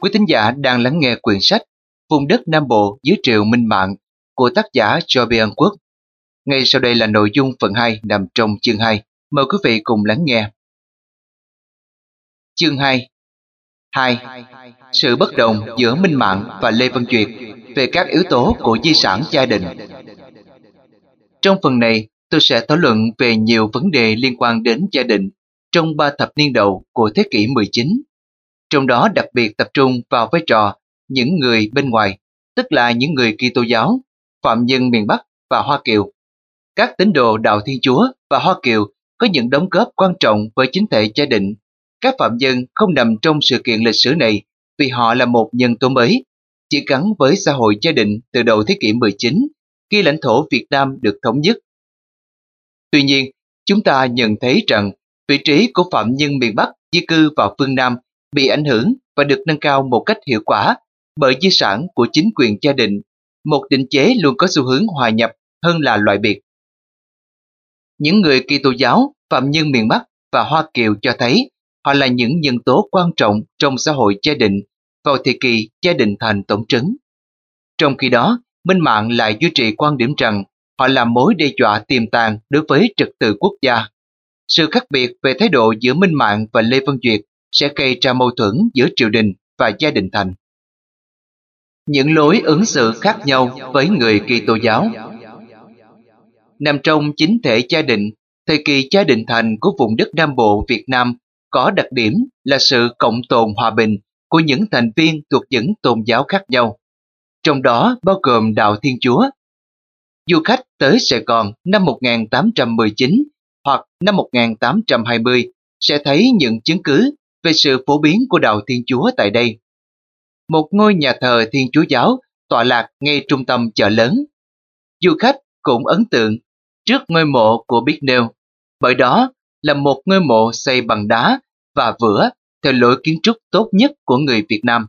quý thính giả đang lắng nghe quyển sách Vùng đất Nam Bộ dưới triều minh mạng của tác giả Joby An Quốc. Ngay sau đây là nội dung phần 2 nằm trong chương 2. Mời quý vị cùng lắng nghe. Chương 2 2. Sự bất đồng giữa Minh Mạng và Lê Văn Duyệt về các yếu tố của di sản gia đình. Trong phần này, tôi sẽ thảo luận về nhiều vấn đề liên quan đến gia đình trong ba thập niên đầu của thế kỷ 19. Trong đó đặc biệt tập trung vào vai trò những người bên ngoài, tức là những người Kitô giáo, phạm nhân miền Bắc và Hoa Kiều. Các tín đồ đạo Thiên Chúa và Hoa Kiều có những đóng góp quan trọng với chính thể gia đình. Các phạm nhân không nằm trong sự kiện lịch sử này vì họ là một nhân tố mới, chỉ gắn với xã hội gia đình từ đầu thế kỷ 19 khi lãnh thổ Việt Nam được thống nhất. Tuy nhiên, chúng ta nhận thấy rằng vị trí của phạm nhân miền Bắc di cư vào phương Nam bị ảnh hưởng và được nâng cao một cách hiệu quả bởi di sản của chính quyền gia đình, một định chế luôn có xu hướng hòa nhập hơn là loại biệt. Những người Kitô giáo, phạm nhân miền Bắc và Hoa Kiều cho thấy họ là những nhân tố quan trọng trong xã hội gia đình vào thời kỳ gia đình thành tổng trấn. Trong khi đó, Minh Mạng lại duy trì quan điểm rằng họ là mối đe dọa tiềm tàng đối với trật tự quốc gia. Sự khác biệt về thái độ giữa Minh Mạng và Lê Văn Duyệt sẽ gây ra mâu thuẫn giữa triều đình và gia đình thành. Những lối ứng xử khác nhau với người kỳ tô giáo Nằm trong chính thể gia đình, thời kỳ gia đình thành của vùng đất Nam Bộ Việt Nam có đặc điểm là sự cộng tồn hòa bình của những thành viên thuộc những tôn giáo khác nhau, trong đó bao gồm Đạo Thiên Chúa. Du khách tới Sài Gòn năm 1819 hoặc năm 1820 sẽ thấy những chứng cứ về sự phổ biến của Đạo Thiên Chúa tại đây. Một ngôi nhà thờ Thiên Chúa Giáo tọa lạc ngay trung tâm chợ lớn. Du khách cũng ấn tượng trước ngôi mộ của Bicknell, bởi đó là một ngôi mộ xây bằng đá và vữa theo lối kiến trúc tốt nhất của người Việt Nam.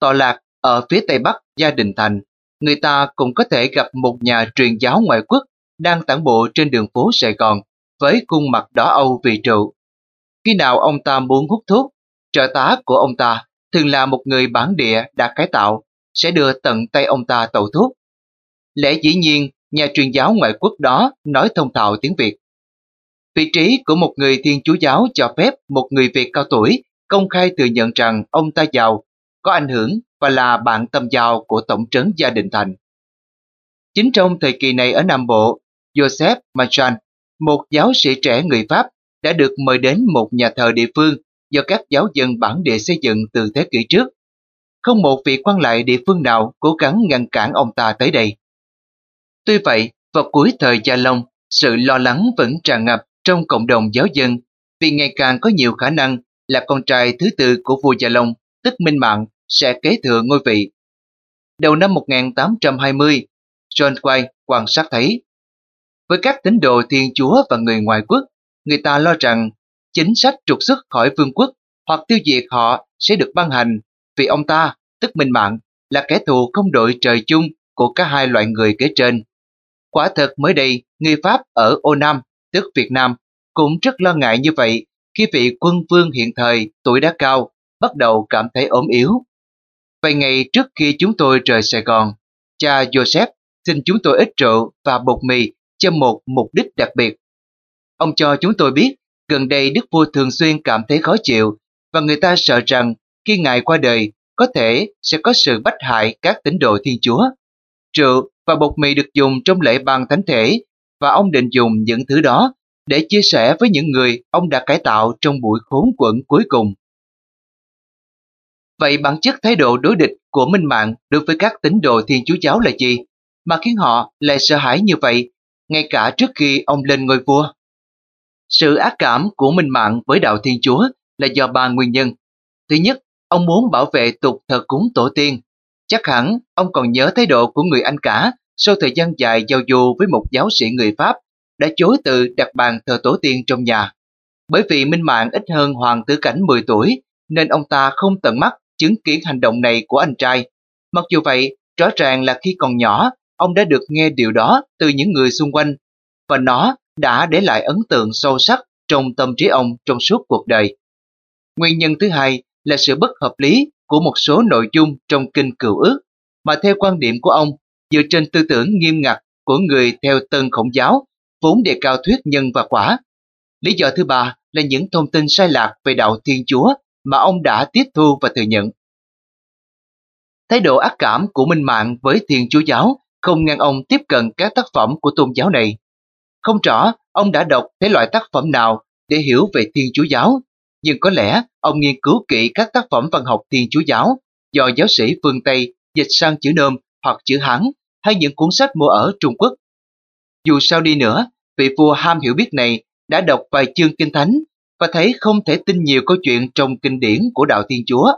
Tọa lạc ở phía tây bắc Gia Đình Thành, người ta cũng có thể gặp một nhà truyền giáo ngoại quốc đang tản bộ trên đường phố Sài Gòn với khuôn mặt đỏ âu vì trụ. Khi nào ông ta muốn hút thuốc, trợ tá của ông ta thường là một người bản địa đã cải tạo, sẽ đưa tận tay ông ta tẩu thuốc. Lẽ dĩ nhiên, nhà truyền giáo ngoại quốc đó nói thông thạo tiếng Việt. Vị trí của một người thiên chúa giáo cho phép một người Việt cao tuổi công khai thừa nhận rằng ông ta giàu, có ảnh hưởng và là bạn tâm giao của tổng trấn gia đình thành. Chính trong thời kỳ này ở Nam Bộ, Joseph Machan, một giáo sĩ trẻ người Pháp, đã được mời đến một nhà thờ địa phương do các giáo dân bản địa xây dựng từ thế kỷ trước. Không một vị quan lại địa phương nào cố gắng ngăn cản ông ta tới đây. Tuy vậy, vào cuối thời Gia Long, sự lo lắng vẫn tràn ngập trong cộng đồng giáo dân vì ngày càng có nhiều khả năng là con trai thứ tư của vua Gia Long, tức Minh Mạng, sẽ kế thừa ngôi vị. Đầu năm 1820, John Quay quan sát thấy, với các tín đồ Thiên Chúa và người ngoại quốc, người ta lo rằng chính sách trục xuất khỏi vương quốc hoặc tiêu diệt họ sẽ được ban hành vì ông ta, tức Minh Mạng, là kẻ thù không đội trời chung của cả hai loại người kế trên. Quả thật mới đây, người Pháp ở Ô Nam, tức Việt Nam, cũng rất lo ngại như vậy khi vị quân vương hiện thời tuổi đã cao bắt đầu cảm thấy ốm yếu. Vài ngày trước khi chúng tôi rời Sài Gòn, cha Joseph xin chúng tôi ít rượu và bột mì cho một mục đích đặc biệt. Ông cho chúng tôi biết gần đây Đức Vua thường xuyên cảm thấy khó chịu và người ta sợ rằng khi Ngài qua đời có thể sẽ có sự bách hại các tín đồ Thiên Chúa. Rượu và bột mì được dùng trong lễ ban thánh thể và ông định dùng những thứ đó để chia sẻ với những người ông đã cải tạo trong buổi khốn quẩn cuối cùng. Vậy bản chất thái độ đối địch của Minh Mạng đối với các tín đồ Thiên Chúa Giáo là gì, mà khiến họ lại sợ hãi như vậy, ngay cả trước khi ông lên ngôi vua? Sự ác cảm của Minh Mạng với đạo Thiên Chúa là do ba nguyên nhân. Thứ nhất, ông muốn bảo vệ tục thờ cúng tổ tiên. Chắc hẳn ông còn nhớ thái độ của người Anh cả sau thời gian dài giao du với một giáo sĩ người Pháp đã chối từ đặt bàn thờ tổ tiên trong nhà. Bởi vì Minh Mạng ít hơn Hoàng tử Cảnh 10 tuổi nên ông ta không tận mắt chứng kiến hành động này của anh trai. Mặc dù vậy, rõ ràng là khi còn nhỏ, ông đã được nghe điều đó từ những người xung quanh và nó đã để lại ấn tượng sâu sắc trong tâm trí ông trong suốt cuộc đời. Nguyên nhân thứ hai là sự bất hợp lý của một số nội dung trong kinh cựu ước, mà theo quan điểm của ông, dựa trên tư tưởng nghiêm ngặt của người theo tân khổng giáo, vốn đề cao thuyết nhân và quả. Lý do thứ ba là những thông tin sai lạc về đạo Thiên Chúa mà ông đã tiếp thu và thừa nhận. Thái độ ác cảm của Minh Mạng với Thiên Chúa Giáo không ngăn ông tiếp cận các tác phẩm của tôn giáo này. Không rõ ông đã đọc thế loại tác phẩm nào để hiểu về Thiên Chúa Giáo, nhưng có lẽ ông nghiên cứu kỹ các tác phẩm văn học Thiên Chúa Giáo do giáo sĩ phương Tây dịch sang chữ nôm hoặc chữ Hán hay những cuốn sách mua ở Trung Quốc. Dù sao đi nữa, vị vua ham hiểu biết này đã đọc vài chương kinh thánh và thấy không thể tin nhiều câu chuyện trong kinh điển của đạo Thiên Chúa.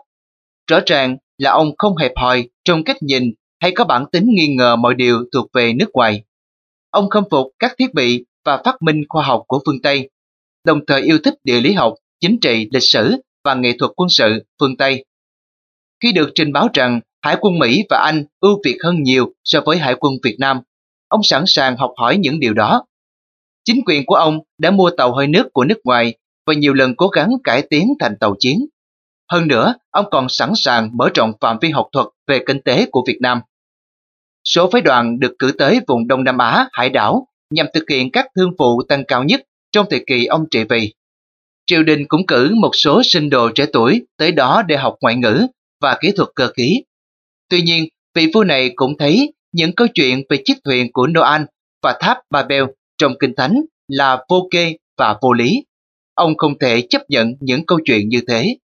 Rõ ràng là ông không hẹp hòi trong cách nhìn hay có bản tính nghi ngờ mọi điều thuộc về nước ngoài. Ông khâm phục các thiết bị và phát minh khoa học của phương Tây, đồng thời yêu thích địa lý học, chính trị, lịch sử và nghệ thuật quân sự phương Tây. Khi được trình báo rằng Hải quân Mỹ và Anh ưu việt hơn nhiều so với Hải quân Việt Nam, ông sẵn sàng học hỏi những điều đó. Chính quyền của ông đã mua tàu hơi nước của nước ngoài và nhiều lần cố gắng cải tiến thành tàu chiến. Hơn nữa, ông còn sẵn sàng mở rộng phạm vi học thuật về kinh tế của Việt Nam. Số phái đoàn được cử tới vùng Đông Nam Á, hải đảo nhằm thực hiện các thương vụ tăng cao nhất trong thời kỳ ông trị vì. Triều đình cũng cử một số sinh đồ trẻ tuổi tới đó để học ngoại ngữ và kỹ thuật cơ khí. Tuy nhiên, vị vua này cũng thấy những câu chuyện về chiếc thuyền của Noan và tháp Babel trong Kinh Thánh là vô kê và vô lý. Ông không thể chấp nhận những câu chuyện như thế.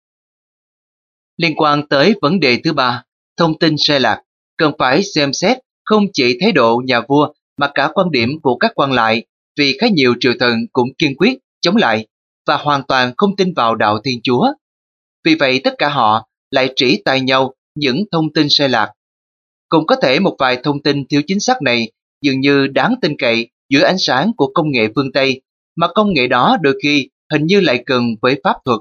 Liên quan tới vấn đề thứ ba, thông tin sai lạc, cần phải xem xét không chỉ thái độ nhà vua mà cả quan điểm của các quan lại vì khá nhiều triều thần cũng kiên quyết chống lại và hoàn toàn không tin vào đạo Thiên Chúa. Vì vậy tất cả họ lại chỉ tay nhau những thông tin sai lạc. Cũng có thể một vài thông tin thiếu chính xác này dường như đáng tin cậy giữa ánh sáng của công nghệ phương Tây mà công nghệ đó đôi khi hình như lại cần với pháp thuật.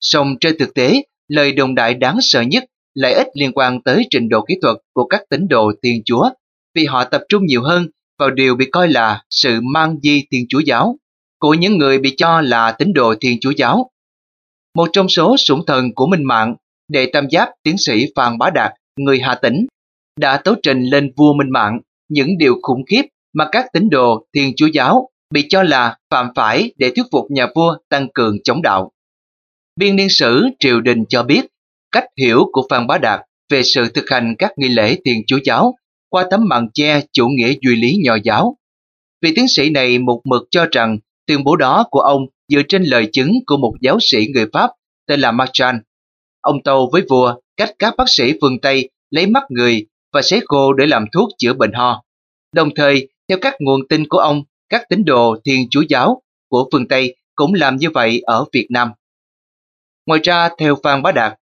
Song trên thực tế, lời đồng đại đáng sợ nhất lợi ích liên quan tới trình độ kỹ thuật của các tín đồ Thiên Chúa vì họ tập trung nhiều hơn vào điều bị coi là sự mang di Thiên Chúa giáo của những người bị cho là tín đồ Thiên Chúa giáo. Một trong số sủng thần của Minh Mạng, đệ tam giáp tiến sĩ Phan Bá Đạt, người Hà Tĩnh, đã tấu trình lên vua Minh Mạng những điều khủng khiếp mà các tín đồ Thiên Chúa giáo bị cho là phạm phải để thuyết phục nhà vua tăng cường chống đạo. Biên niên sử triều đình cho biết cách hiểu của Phan Bá Đạt về sự thực hành các nghi lễ Thiên Chúa giáo qua tấm màn che chủ nghĩa duy lý nho giáo. Vị tiến sĩ này một mực cho rằng tuyên bố đó của ông dựa trên lời chứng của một giáo sĩ người Pháp tên là Marchand. Ông tâu với vua cách các bác sĩ phương Tây lấy mắt người và sấy khô để làm thuốc chữa bệnh ho. Đồng thời, theo các nguồn tin của ông, các tín đồ Thiên Chúa giáo của phương Tây cũng làm như vậy ở Việt Nam. Ngoài ra, theo Phan Bá Đạt,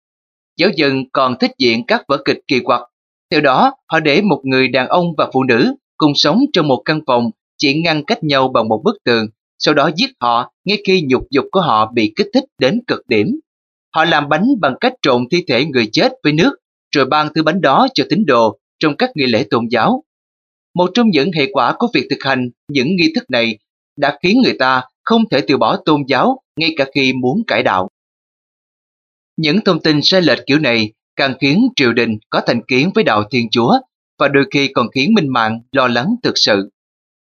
giáo dân còn thích diễn các vở kịch kỳ quặc. Theo đó, họ để một người đàn ông và phụ nữ cùng sống trong một căn phòng chỉ ngăn cách nhau bằng một bức tường, sau đó giết họ ngay khi nhục dục của họ bị kích thích đến cực điểm. Họ làm bánh bằng cách trộn thi thể người chết với nước, rồi ban thứ bánh đó cho tín đồ trong các nghi lễ tôn giáo. Một trong những hệ quả của việc thực hành những nghi thức này đã khiến người ta không thể từ bỏ tôn giáo ngay cả khi muốn cải đạo. Những thông tin sai lệch kiểu này càng khiến triều đình có thành kiến với đạo Thiên Chúa và đôi khi còn khiến minh mạng lo lắng thực sự.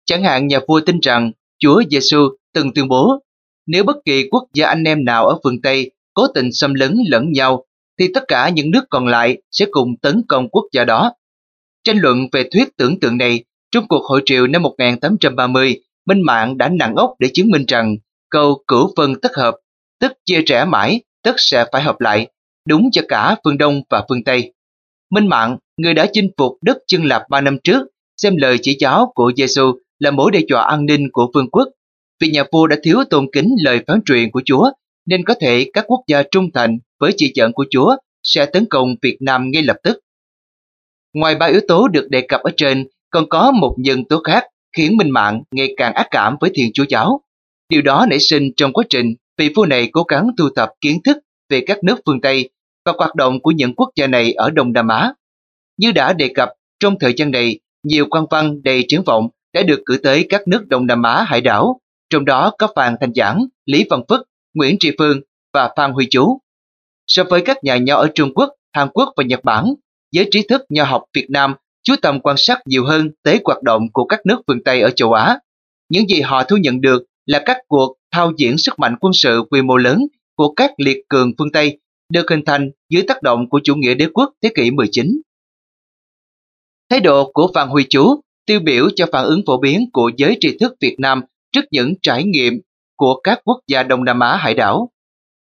Chẳng hạn nhà vua tin rằng Chúa Giêsu từng tuyên bố nếu bất kỳ quốc gia anh em nào ở phương Tây cố tình xâm lấn lẫn nhau thì tất cả những nước còn lại sẽ cùng tấn công quốc gia đó. Tranh luận về thuyết tưởng tượng này trong cuộc hội triều năm 1830, Minh Mạng đã nặng ốc để chứng minh rằng câu cửu phân tất hợp, tức chia rẽ mãi, tất sẽ phải hợp lại, đúng cho cả phương Đông và phương Tây. Minh Mạng, người đã chinh phục đất chân lạp ba năm trước, xem lời chỉ giáo của Giêsu là mối đe dọa an ninh của vương quốc. Vì nhà vua đã thiếu tôn kính lời phán truyền của Chúa, nên có thể các quốc gia trung thành với chỉ dẫn của Chúa sẽ tấn công Việt Nam ngay lập tức. Ngoài ba yếu tố được đề cập ở trên, còn có một nhân tố khác khiến Minh Mạng ngày càng ác cảm với Thiên Chúa Giáo. Điều đó nảy sinh trong quá trình vị vua này cố gắng thu thập kiến thức về các nước phương Tây và hoạt động của những quốc gia này ở Đông Nam Á. Như đã đề cập, trong thời gian này, nhiều quan văn đầy triển vọng đã được cử tới các nước Đông Nam Á hải đảo, trong đó có Phan Thanh Giảng, Lý Văn Phức, Nguyễn Tri Phương và Phan Huy Chú. So với các nhà nho ở Trung Quốc, Hàn Quốc và Nhật Bản, giới trí thức nho học Việt Nam chú tâm quan sát nhiều hơn tới hoạt động của các nước phương Tây ở châu Á. Những gì họ thu nhận được là các cuộc thao diễn sức mạnh quân sự quy mô lớn của các liệt cường phương Tây được hình thành dưới tác động của chủ nghĩa đế quốc thế kỷ 19. Thái độ của Phan Huy Chú tiêu biểu cho phản ứng phổ biến của giới tri thức Việt Nam trước những trải nghiệm của các quốc gia Đông Nam Á hải đảo.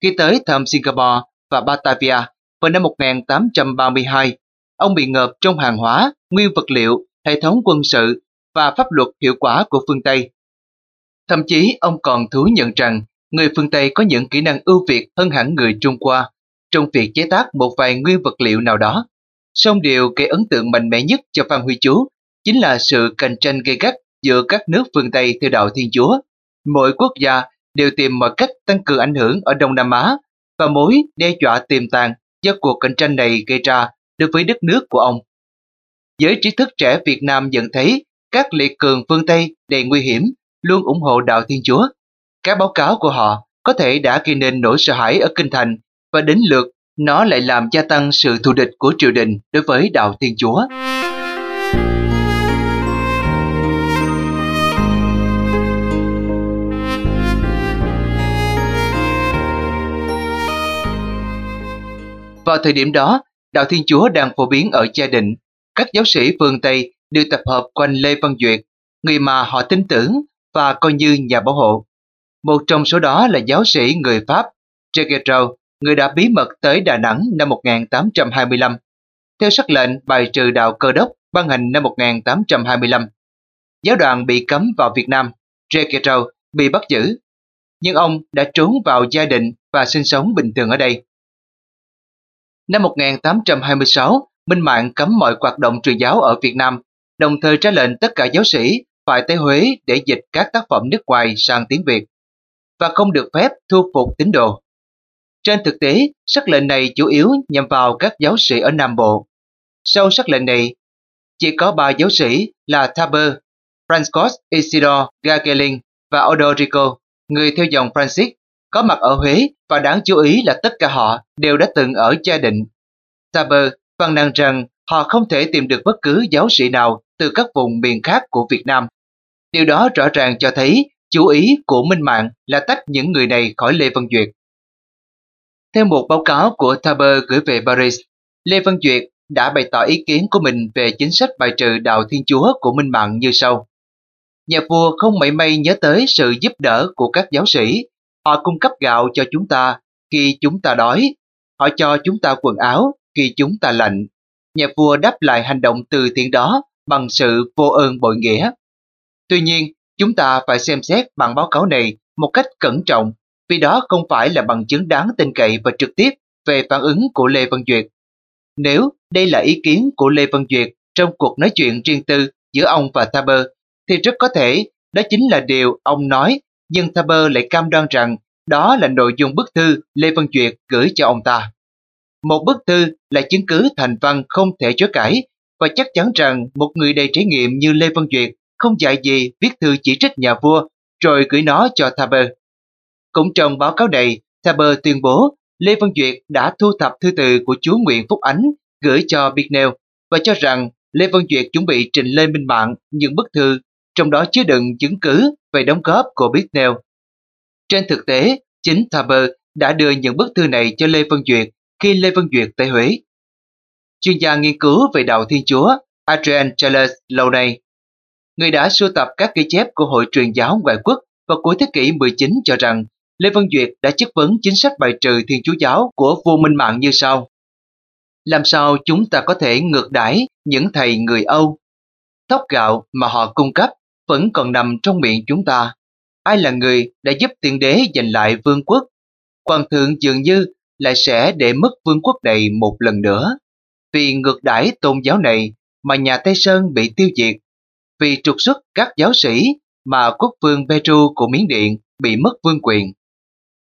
Khi tới thăm Singapore và Batavia vào năm 1832, ông bị ngợp trong hàng hóa, nguyên vật liệu, hệ thống quân sự và pháp luật hiệu quả của phương Tây. Thậm chí, ông còn thú nhận rằng người phương Tây có những kỹ năng ưu việt hơn hẳn người Trung Hoa trong việc chế tác một vài nguyên vật liệu nào đó. Song điều gây ấn tượng mạnh mẽ nhất cho Phan Huy Chú chính là sự cạnh tranh gây gắt giữa các nước phương Tây theo đạo Thiên Chúa. Mỗi quốc gia đều tìm mọi cách tăng cường ảnh hưởng ở Đông Nam Á và mối đe dọa tiềm tàng do cuộc cạnh tranh này gây ra đối với đất nước của ông. Giới trí thức trẻ Việt Nam nhận thấy các liệt cường phương Tây đầy nguy hiểm luôn ủng hộ đạo Thiên Chúa. Các báo cáo của họ có thể đã gây nên nỗi sợ hãi ở Kinh Thành và đến lượt nó lại làm gia tăng sự thù địch của triều đình đối với đạo Thiên Chúa. Vào thời điểm đó, đạo Thiên Chúa đang phổ biến ở gia đình. Các giáo sĩ phương Tây đều tập hợp quanh Lê Văn Duyệt, người mà họ tin tưởng và coi như nhà bảo hộ. Một trong số đó là giáo sĩ người Pháp Jagero, người đã bí mật tới Đà Nẵng năm 1825. Theo sắc lệnh bài trừ đạo cơ đốc ban hành năm 1825, giáo đoàn bị cấm vào Việt Nam, Jagero bị bắt giữ. Nhưng ông đã trốn vào gia đình và sinh sống bình thường ở đây. Năm 1826, Minh Mạng cấm mọi hoạt động truyền giáo ở Việt Nam, đồng thời ra lệnh tất cả giáo sĩ phải tới Huế để dịch các tác phẩm nước ngoài sang tiếng Việt và không được phép thu phục tín đồ. Trên thực tế, sắc lệnh này chủ yếu nhằm vào các giáo sĩ ở Nam Bộ. Sau sắc lệnh này, chỉ có ba giáo sĩ là Thaber, Francois Isidore Gagelin và Odorico, người theo dòng Francis, có mặt ở Huế và đáng chú ý là tất cả họ đều đã từng ở gia định. Thaber phàn nàn rằng họ không thể tìm được bất cứ giáo sĩ nào từ các vùng miền khác của Việt Nam. Điều đó rõ ràng cho thấy chú ý của Minh Mạng là tách những người này khỏi Lê Văn Duyệt. Theo một báo cáo của Taber gửi về Paris, Lê Văn Duyệt đã bày tỏ ý kiến của mình về chính sách bài trừ đạo Thiên Chúa của Minh Mạng như sau. Nhà vua không mảy may nhớ tới sự giúp đỡ của các giáo sĩ. Họ cung cấp gạo cho chúng ta khi chúng ta đói. Họ cho chúng ta quần áo khi chúng ta lạnh. Nhà vua đáp lại hành động từ thiện đó bằng sự vô ơn bội nghĩa. Tuy nhiên, chúng ta phải xem xét bản báo cáo này một cách cẩn trọng vì đó không phải là bằng chứng đáng tin cậy và trực tiếp về phản ứng của Lê Văn Duyệt. Nếu đây là ý kiến của Lê Văn Duyệt trong cuộc nói chuyện riêng tư giữa ông và Thaber, thì rất có thể đó chính là điều ông nói, nhưng Thaber lại cam đoan rằng đó là nội dung bức thư Lê Văn Duyệt gửi cho ông ta. Một bức thư là chứng cứ thành văn không thể chối cãi và chắc chắn rằng một người đầy trải nghiệm như Lê Văn Duyệt không dạy gì viết thư chỉ trích nhà vua rồi gửi nó cho Thaber. Cũng trong báo cáo này, Thaber tuyên bố Lê Văn Duyệt đã thu thập thư từ của chúa Nguyễn Phúc Ánh gửi cho Bignell và cho rằng Lê Văn Duyệt chuẩn bị trình lên minh mạng những bức thư trong đó chứa đựng chứng cứ về đóng góp của Bignell. Trên thực tế, chính Thaber đã đưa những bức thư này cho Lê Văn Duyệt khi Lê Văn Duyệt tại Huế. Chuyên gia nghiên cứu về đạo Thiên Chúa Adrian Charles lâu nay, người đã sưu tập các ghi chép của Hội truyền giáo ngoại quốc vào cuối thế kỷ 19 cho rằng Lê Văn Duyệt đã chất vấn chính sách bài trừ Thiên Chúa giáo của vua Minh Mạng như sau. Làm sao chúng ta có thể ngược đãi những thầy người Âu? Tóc gạo mà họ cung cấp vẫn còn nằm trong miệng chúng ta. Ai là người đã giúp tiên đế giành lại vương quốc? Hoàng thượng dường như lại sẽ để mất vương quốc này một lần nữa. Vì ngược đãi tôn giáo này mà nhà Tây Sơn bị tiêu diệt. Vì trục xuất các giáo sĩ mà quốc vương Petru của Miến Điện bị mất vương quyền.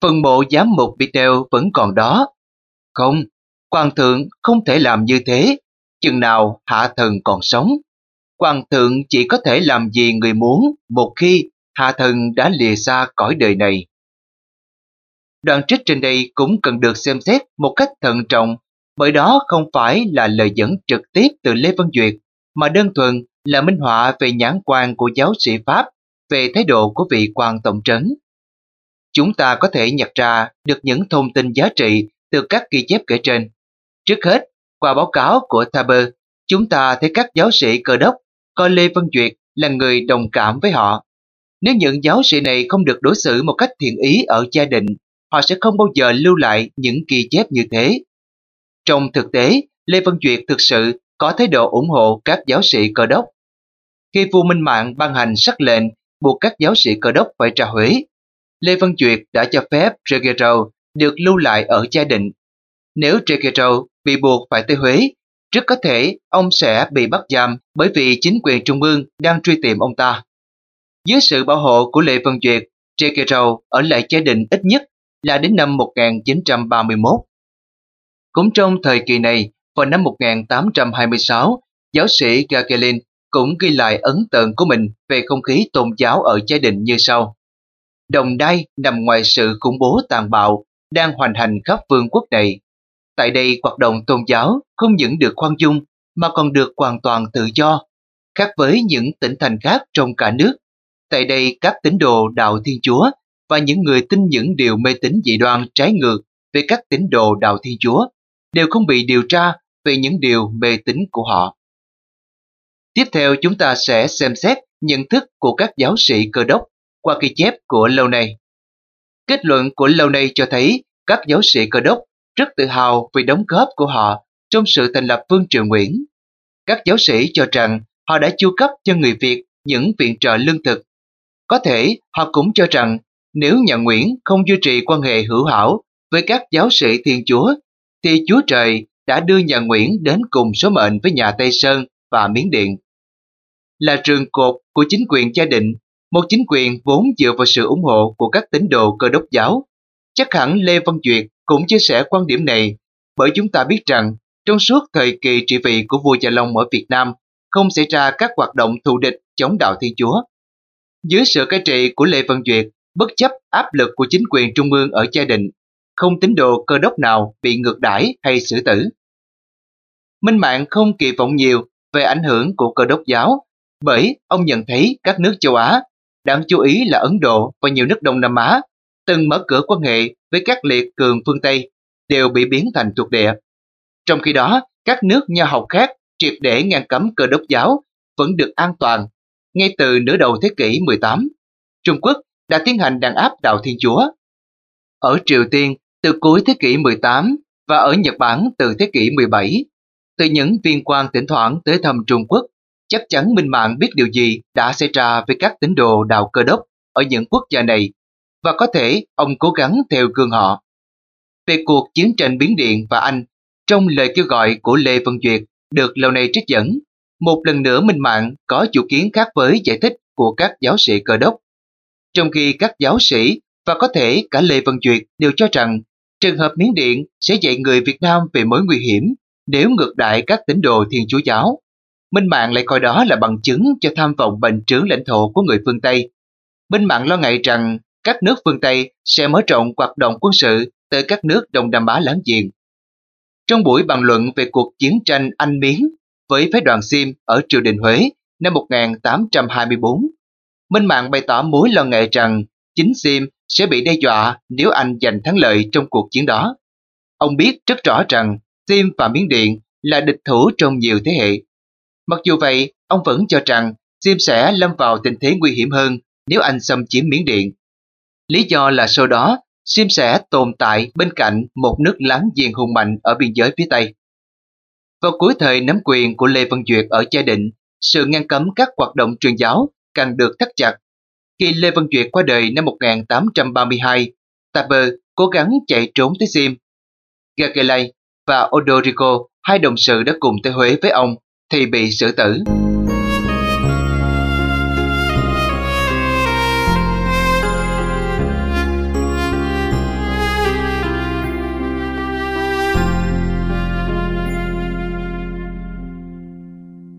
Phần mộ giám mục Betel vẫn còn đó. Không, quan thượng không thể làm như thế, chừng nào hạ thần còn sống. Quan thượng chỉ có thể làm gì người muốn một khi hạ thần đã lìa xa cõi đời này. đoạn trích trên đây cũng cần được xem xét một cách thận trọng bởi đó không phải là lời dẫn trực tiếp từ Lê Văn Duyệt mà đơn thuần là minh họa về nhãn quan của giáo sĩ Pháp về thái độ của vị quan tổng trấn. Chúng ta có thể nhặt ra được những thông tin giá trị từ các ghi chép kể trên. Trước hết, qua báo cáo của Thaber, chúng ta thấy các giáo sĩ cơ đốc coi Lê Văn Duyệt là người đồng cảm với họ. Nếu những giáo sĩ này không được đối xử một cách thiện ý ở gia đình, họ sẽ không bao giờ lưu lại những ghi chép như thế. Trong thực tế, Lê Văn Duyệt thực sự có thái độ ủng hộ các giáo sĩ cơ đốc. Khi vua Minh Mạng ban hành sắc lệnh buộc các giáo sĩ cơ đốc phải trả Huế, Lê Văn Duyệt đã cho phép Trigero được lưu lại ở gia định. Nếu Trigero bị buộc phải tới Huế, rất có thể ông sẽ bị bắt giam bởi vì chính quyền trung ương đang truy tìm ông ta. Dưới sự bảo hộ của Lê Văn Duyệt, Trigero ở lại gia định ít nhất là đến năm 1931. Cũng trong thời kỳ này, vào năm 1826, giáo sĩ Gagelin cũng ghi lại ấn tượng của mình về không khí tôn giáo ở gia đình như sau. Đồng đai nằm ngoài sự khủng bố tàn bạo đang hoành hành khắp vương quốc này. Tại đây hoạt động tôn giáo không những được khoan dung mà còn được hoàn toàn tự do, khác với những tỉnh thành khác trong cả nước. Tại đây các tín đồ đạo Thiên Chúa và những người tin những điều mê tín dị đoan trái ngược về các tín đồ đạo Thiên Chúa đều không bị điều tra về những điều mê tín của họ. Tiếp theo chúng ta sẽ xem xét nhận thức của các giáo sĩ cơ đốc qua ghi chép của lâu nay. Kết luận của lâu nay cho thấy các giáo sĩ cơ đốc rất tự hào vì đóng góp của họ trong sự thành lập Vương Triều Nguyễn. Các giáo sĩ cho rằng họ đã chu cấp cho người Việt những viện trợ lương thực. Có thể họ cũng cho rằng nếu nhà Nguyễn không duy trì quan hệ hữu hảo với các giáo sĩ Thiên Chúa, thì Chúa Trời đã đưa nhà Nguyễn đến cùng số mệnh với nhà Tây Sơn và Miến Điện. Là trường cột của chính quyền gia định, một chính quyền vốn dựa vào sự ủng hộ của các tín đồ cơ đốc giáo. Chắc hẳn Lê Văn Duyệt cũng chia sẻ quan điểm này, bởi chúng ta biết rằng trong suốt thời kỳ trị vị của vua Gia Long ở Việt Nam, không xảy ra các hoạt động thù địch chống đạo Thiên Chúa. Dưới sự cai trị của Lê Văn Duyệt, bất chấp áp lực của chính quyền trung ương ở gia đình, không tín đồ cơ đốc nào bị ngược đãi hay xử tử. Minh Mạng không kỳ vọng nhiều về ảnh hưởng của cơ đốc giáo, bởi ông nhận thấy các nước châu Á, đáng chú ý là Ấn Độ và nhiều nước Đông Nam Á, từng mở cửa quan hệ với các liệt cường phương Tây, đều bị biến thành thuộc địa. Trong khi đó, các nước nho học khác triệt để ngăn cấm cơ đốc giáo vẫn được an toàn. Ngay từ nửa đầu thế kỷ 18, Trung Quốc đã tiến hành đàn áp đạo Thiên Chúa. Ở Triều Tiên, từ cuối thế kỷ 18 và ở Nhật Bản từ thế kỷ 17, từ những viên quan thỉnh thoảng tới thăm Trung Quốc, chắc chắn Minh Mạng biết điều gì đã xảy ra với các tín đồ đạo cơ đốc ở những quốc gia này và có thể ông cố gắng theo gương họ. Về cuộc chiến tranh biến điện và Anh, trong lời kêu gọi của Lê Văn Duyệt được lâu nay trích dẫn, một lần nữa Minh Mạng có chủ kiến khác với giải thích của các giáo sĩ cơ đốc. Trong khi các giáo sĩ và có thể cả Lê Văn Duyệt đều cho rằng trường hợp Miến Điện sẽ dạy người Việt Nam về mối nguy hiểm nếu ngược đại các tín đồ Thiên Chúa Giáo. Minh Mạng lại coi đó là bằng chứng cho tham vọng bành trướng lãnh thổ của người phương Tây. Minh Mạng lo ngại rằng các nước phương Tây sẽ mở rộng hoạt động quân sự tới các nước Đông Nam Á láng giềng. Trong buổi bàn luận về cuộc chiến tranh Anh Miến với phái đoàn Sim ở triều đình Huế năm 1824, Minh Mạng bày tỏ mối lo ngại rằng chính Sim sẽ bị đe dọa nếu Anh giành thắng lợi trong cuộc chiến đó. Ông biết rất rõ rằng Sim và Miến Điện là địch thủ trong nhiều thế hệ. Mặc dù vậy, ông vẫn cho rằng Sim sẽ lâm vào tình thế nguy hiểm hơn nếu Anh xâm chiếm Miến Điện. Lý do là sau đó, Sim sẽ tồn tại bên cạnh một nước láng giềng hùng mạnh ở biên giới phía Tây. Vào cuối thời nắm quyền của Lê Văn Duyệt ở Gia Định, sự ngăn cấm các hoạt động truyền giáo càng được thắt chặt. Khi Lê Văn Duyệt qua đời năm 1832, Taber cố gắng chạy trốn tới Sim. Gagelay và Odorico, hai đồng sự đã cùng tới Huế với ông, thì bị xử tử.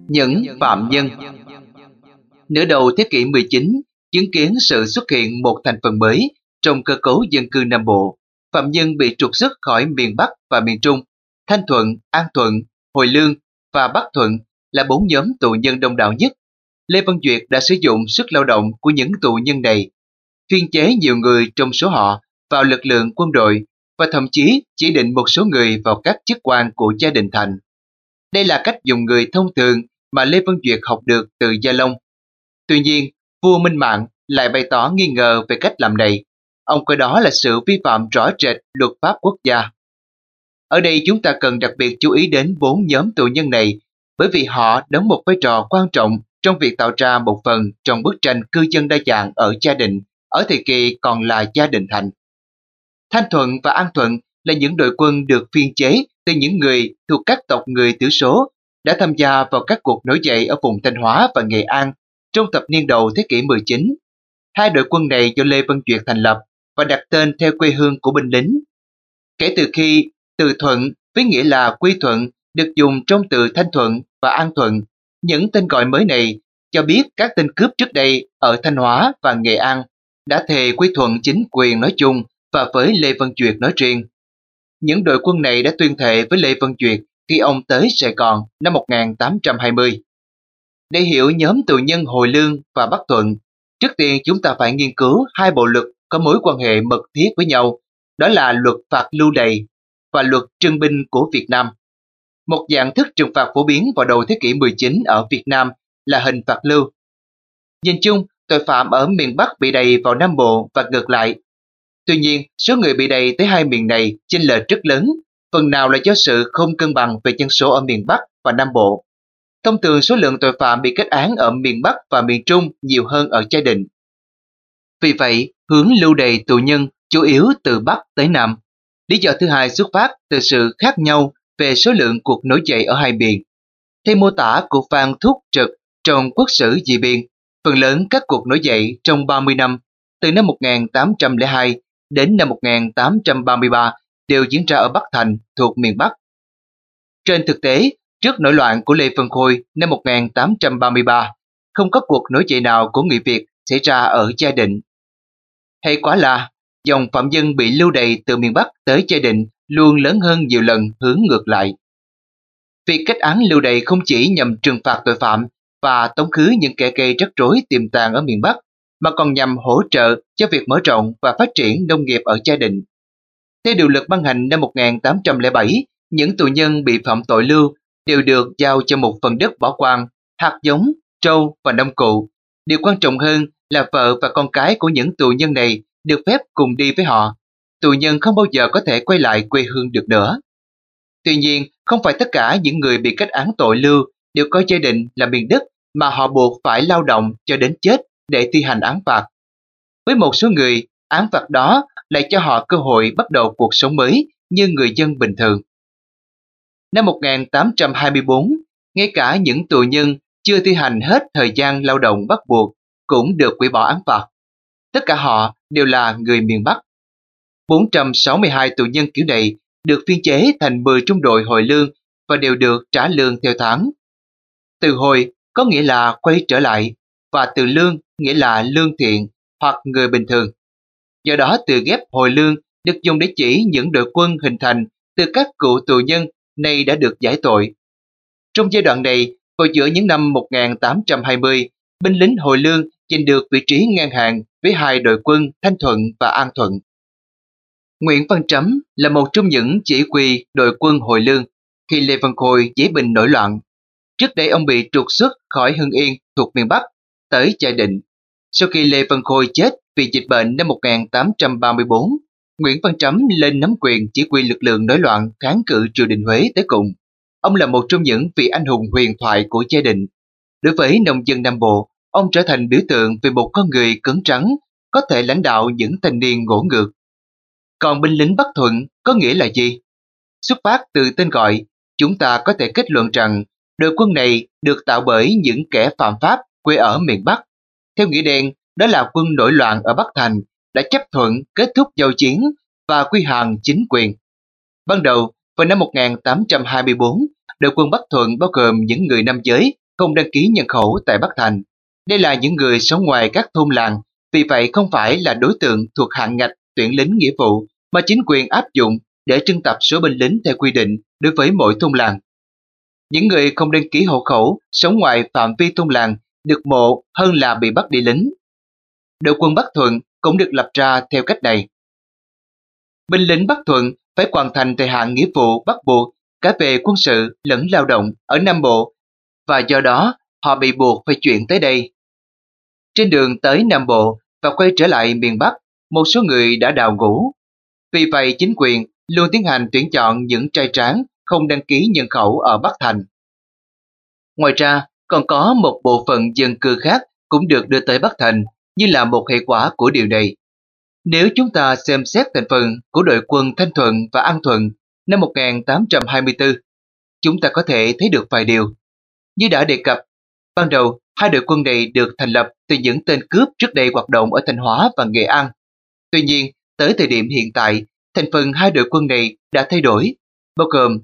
Những phạm nhân Nửa đầu thế kỷ 19 chứng kiến sự xuất hiện một thành phần mới trong cơ cấu dân cư Nam Bộ, phạm nhân bị trục xuất khỏi miền Bắc và miền Trung, Thanh Thuận, An Thuận, Hồi Lương và Bắc Thuận là bốn nhóm tù nhân đông đảo nhất. Lê Văn Duyệt đã sử dụng sức lao động của những tù nhân này, phiên chế nhiều người trong số họ vào lực lượng quân đội và thậm chí chỉ định một số người vào các chức quan của gia đình Thành. Đây là cách dùng người thông thường mà Lê Văn Duyệt học được từ Gia Long. Tuy nhiên, vua Minh Mạng lại bày tỏ nghi ngờ về cách làm này. Ông coi đó là sự vi phạm rõ rệt luật pháp quốc gia. Ở đây chúng ta cần đặc biệt chú ý đến bốn nhóm tù nhân này, bởi vì họ đóng một vai trò quan trọng trong việc tạo ra một phần trong bức tranh cư dân đa dạng ở gia đình, ở thời kỳ còn là gia đình thành. Thanh Thuận và An Thuận là những đội quân được phiên chế từ những người thuộc các tộc người thiểu số đã tham gia vào các cuộc nổi dậy ở vùng Thanh Hóa và Nghệ An trong thập niên đầu thế kỷ 19. Hai đội quân này do Lê Văn Duyệt thành lập và đặt tên theo quê hương của binh lính. Kể từ khi từ thuận với nghĩa là quy thuận được dùng trong từ Thanh Thuận và An Thuận, những tên gọi mới này cho biết các tên cướp trước đây ở Thanh Hóa và Nghệ An đã thề quy thuận chính quyền nói chung và với Lê Văn Duyệt nói riêng. Những đội quân này đã tuyên thệ với Lê Văn Duyệt khi ông tới Sài Gòn năm 1820. Để hiểu nhóm tù nhân Hồi Lương và Bắc Thuận, trước tiên chúng ta phải nghiên cứu hai bộ luật có mối quan hệ mật thiết với nhau, đó là luật phạt lưu đày và luật trưng binh của Việt Nam. Một dạng thức trừng phạt phổ biến vào đầu thế kỷ 19 ở Việt Nam là hình phạt lưu. Nhìn chung, tội phạm ở miền Bắc bị đầy vào Nam Bộ và ngược lại. Tuy nhiên, số người bị đầy tới hai miền này chênh lệch rất lớn, phần nào là do sự không cân bằng về dân số ở miền Bắc và Nam Bộ. Thông thường số lượng tội phạm bị kết án ở miền Bắc và miền Trung nhiều hơn ở Gia Định. Vì vậy, hướng lưu đầy tù nhân chủ yếu từ Bắc tới Nam. Lý do thứ hai xuất phát từ sự khác nhau về số lượng cuộc nổi dậy ở hai miền. Theo mô tả của Phan Thúc Trực trong Quốc sử dị biên, phần lớn các cuộc nổi dậy trong 30 năm, từ năm 1802 đến năm 1833 đều diễn ra ở Bắc Thành thuộc miền Bắc. Trên thực tế, trước nổi loạn của Lê Văn Khôi năm 1833, không có cuộc nổi dậy nào của người Việt xảy ra ở Gia Định. Hay quá là, dòng phạm dân bị lưu đày từ miền Bắc tới Gia Định luôn lớn hơn nhiều lần hướng ngược lại. Việc kết án lưu đày không chỉ nhằm trừng phạt tội phạm và tống khứ những kẻ gây rắc rối tiềm tàng ở miền Bắc, mà còn nhằm hỗ trợ cho việc mở rộng và phát triển nông nghiệp ở Gia Định. Theo điều luật ban hành năm 1807, những tù nhân bị phạm tội lưu đều được giao cho một phần đất bỏ quan, hạt giống, trâu và nông cụ. Điều quan trọng hơn là vợ và con cái của những tù nhân này được phép cùng đi với họ. Tù nhân không bao giờ có thể quay lại quê hương được nữa. Tuy nhiên, không phải tất cả những người bị kết án tội lưu đều có gia đình là miền đất mà họ buộc phải lao động cho đến chết để thi hành án phạt. Với một số người, án phạt đó lại cho họ cơ hội bắt đầu cuộc sống mới như người dân bình thường. Năm 1824, ngay cả những tù nhân chưa thi hành hết thời gian lao động bắt buộc cũng được hủy bỏ án phạt. Tất cả họ đều là người miền Bắc. 462 tù nhân kiểu này được phiên chế thành 10 trung đội hồi lương và đều được trả lương theo tháng. Từ hồi có nghĩa là quay trở lại và từ lương nghĩa là lương thiện hoặc người bình thường. Do đó từ ghép hồi lương được dùng để chỉ những đội quân hình thành từ các cựu tù nhân nay đã được giải tội. Trong giai đoạn này, vào giữa những năm 1820, binh lính hồi lương giành được vị trí ngang hàng với hai đội quân Thanh Thuận và An Thuận. Nguyễn Văn Trấm là một trong những chỉ huy đội quân hồi lương khi Lê Văn Khôi dễ bình nổi loạn. Trước đây ông bị trục xuất khỏi Hưng Yên thuộc miền Bắc tới Chai Định. Sau khi Lê Văn Khôi chết vì dịch bệnh năm 1834, Nguyễn Văn Trấm lên nắm quyền chỉ huy lực lượng nổi loạn kháng cự triều đình Huế tới cùng. Ông là một trong những vị anh hùng huyền thoại của gia đình. Đối với nông dân Nam Bộ, ông trở thành biểu tượng về một con người cứng trắng, có thể lãnh đạo những thanh niên ngỗ ngược. Còn binh lính Bắc Thuận có nghĩa là gì? Xuất phát từ tên gọi, chúng ta có thể kết luận rằng đội quân này được tạo bởi những kẻ phạm pháp quê ở miền Bắc. Theo nghĩa đen, đó là quân nổi loạn ở Bắc Thành đã chấp thuận kết thúc giao chiến và quy hàng chính quyền. Ban đầu, vào năm 1824, đội quân Bắc Thuận bao gồm những người nam giới không đăng ký nhân khẩu tại Bắc Thành. Đây là những người sống ngoài các thôn làng, vì vậy không phải là đối tượng thuộc hạng ngạch tuyển lính nghĩa vụ mà chính quyền áp dụng để trưng tập số binh lính theo quy định đối với mỗi thôn làng. Những người không đăng ký hộ khẩu sống ngoài phạm vi thôn làng được mộ hơn là bị bắt đi lính. Đội quân Bắc Thuận cũng được lập ra theo cách này. Binh lính Bắc Thuận phải hoàn thành thời hạn nghĩa vụ bắt buộc cả về quân sự lẫn lao động ở Nam Bộ và do đó họ bị buộc phải chuyển tới đây. Trên đường tới Nam Bộ và quay trở lại miền Bắc, một số người đã đào ngũ. Vì vậy chính quyền luôn tiến hành tuyển chọn những trai tráng không đăng ký nhân khẩu ở Bắc Thành. Ngoài ra, còn có một bộ phận dân cư khác cũng được đưa tới Bắc Thành như là một hệ quả của điều này. Nếu chúng ta xem xét thành phần của đội quân Thanh Thuận và An Thuận năm 1824, chúng ta có thể thấy được vài điều. Như đã đề cập, ban đầu hai đội quân này được thành lập từ những tên cướp trước đây hoạt động ở Thanh Hóa và Nghệ An. Tuy nhiên, tới thời điểm hiện tại, thành phần hai đội quân này đã thay đổi, bao gồm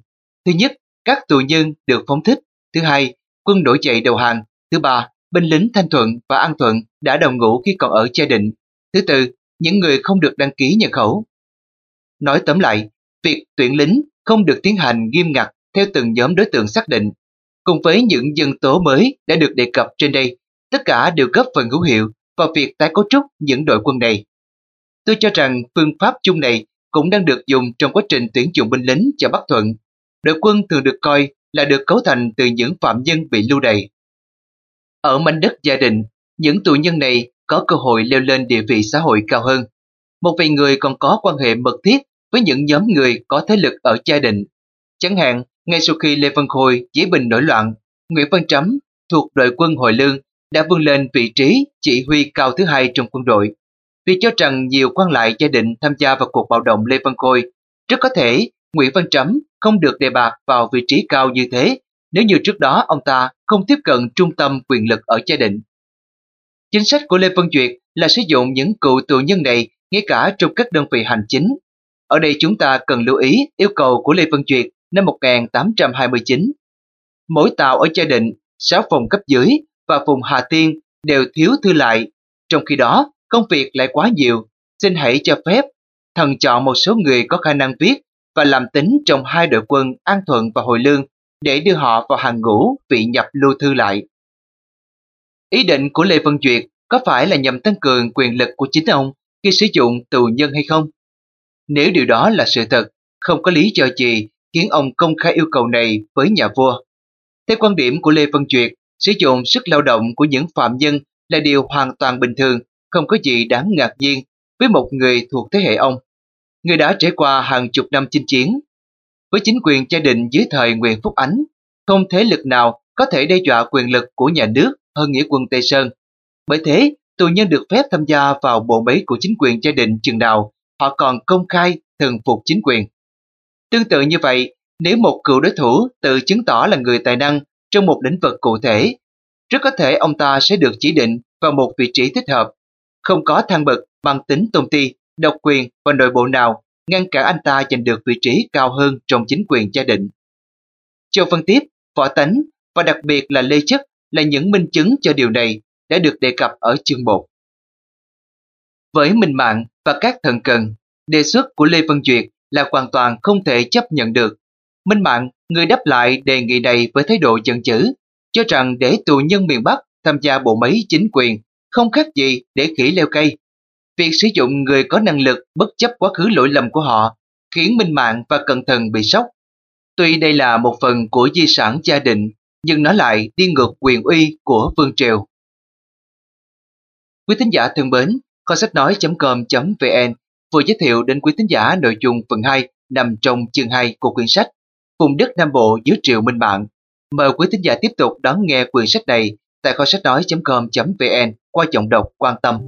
thứ nhất, các tù nhân được phóng thích, thứ hai, quân nổi dậy đầu hàng, thứ ba, binh lính Thanh Thuận và An Thuận đã đồng ngũ khi còn ở che Định, thứ tư, những người không được đăng ký nhân khẩu. Nói tóm lại, việc tuyển lính không được tiến hành nghiêm ngặt theo từng nhóm đối tượng xác định, cùng với những dân tố mới đã được đề cập trên đây, tất cả đều góp phần hữu hiệu vào việc tái cấu trúc những đội quân này. Tôi cho rằng phương pháp chung này cũng đang được dùng trong quá trình tuyển dụng binh lính cho Bắc Thuận. Đội quân thường được coi là được cấu thành từ những phạm nhân bị lưu đày. Ở mảnh đất gia đình, những tù nhân này có cơ hội leo lên địa vị xã hội cao hơn. Một vài người còn có quan hệ mật thiết với những nhóm người có thế lực ở gia đình. Chẳng hạn, ngay sau khi Lê Văn Khôi chế bình nổi loạn, Nguyễn Văn Trắm thuộc đội quân Hội Lương đã vươn lên vị trí chỉ huy cao thứ hai trong quân đội. Vì cho rằng nhiều quan lại gia đình tham gia vào cuộc bạo động Lê Văn Khôi, rất có thể Nguyễn Văn Trắm không được đề bạt vào vị trí cao như thế nếu như trước đó ông ta không tiếp cận trung tâm quyền lực ở gia đình. Chính sách của Lê Văn Duyệt là sử dụng những cựu tù nhân này ngay cả trong các đơn vị hành chính. Ở đây chúng ta cần lưu ý yêu cầu của Lê Văn Duyệt năm 1829. Mỗi tàu ở gia định, 6 phòng cấp dưới và vùng Hà Tiên đều thiếu thư lại, trong khi đó công việc lại quá nhiều. Xin hãy cho phép thần chọn một số người có khả năng viết và làm tính trong hai đội quân An Thuận và Hồi Lương để đưa họ vào hàng ngũ vị nhập lưu thư lại. Ý định của Lê Văn Duyệt có phải là nhằm tăng cường quyền lực của chính ông khi sử dụng tù nhân hay không? Nếu điều đó là sự thật, không có lý do gì khiến ông công khai yêu cầu này với nhà vua. Theo quan điểm của Lê Văn Duyệt, sử dụng sức lao động của những phạm nhân là điều hoàn toàn bình thường, không có gì đáng ngạc nhiên với một người thuộc thế hệ ông. Người đã trải qua hàng chục năm chinh chiến. Với chính quyền gia đình dưới thời Nguyễn Phúc Ánh, không thế lực nào có thể đe dọa quyền lực của nhà nước hơn nghĩa quân Tây Sơn. Bởi thế, tù nhân được phép tham gia vào bộ máy của chính quyền gia đình chừng nào họ còn công khai thần phục chính quyền. Tương tự như vậy, nếu một cựu đối thủ tự chứng tỏ là người tài năng trong một lĩnh vực cụ thể, rất có thể ông ta sẽ được chỉ định vào một vị trí thích hợp. Không có thăng bậc bằng tính tôn ti, độc quyền và nội bộ nào ngăn cản anh ta giành được vị trí cao hơn trong chính quyền gia đình. Châu phân tiếp, võ tánh và đặc biệt là lê chất là những minh chứng cho điều này đã được đề cập ở chương 1. Với Minh Mạng và các thần cần, đề xuất của Lê Văn Duyệt là hoàn toàn không thể chấp nhận được. Minh Mạng, người đáp lại đề nghị này với thái độ giận dữ, cho rằng để tù nhân miền Bắc tham gia bộ máy chính quyền không khác gì để khỉ leo cây. Việc sử dụng người có năng lực bất chấp quá khứ lỗi lầm của họ khiến Minh Mạng và Cẩn Thận bị sốc. Tuy đây là một phần của di sản gia đình, nhưng nó lại đi ngược quyền uy của Vương Triều. Quý thính giả thân mến, concept nói.com.vn vừa giới thiệu đến quý thính giả nội dung phần 2 nằm trong chương 2 của quyển sách Vùng đất Nam Bộ dưới triều minh mạng. Mời quý thính giả tiếp tục đón nghe quyển sách này tại concept nói.com.vn qua giọng đọc quan tâm.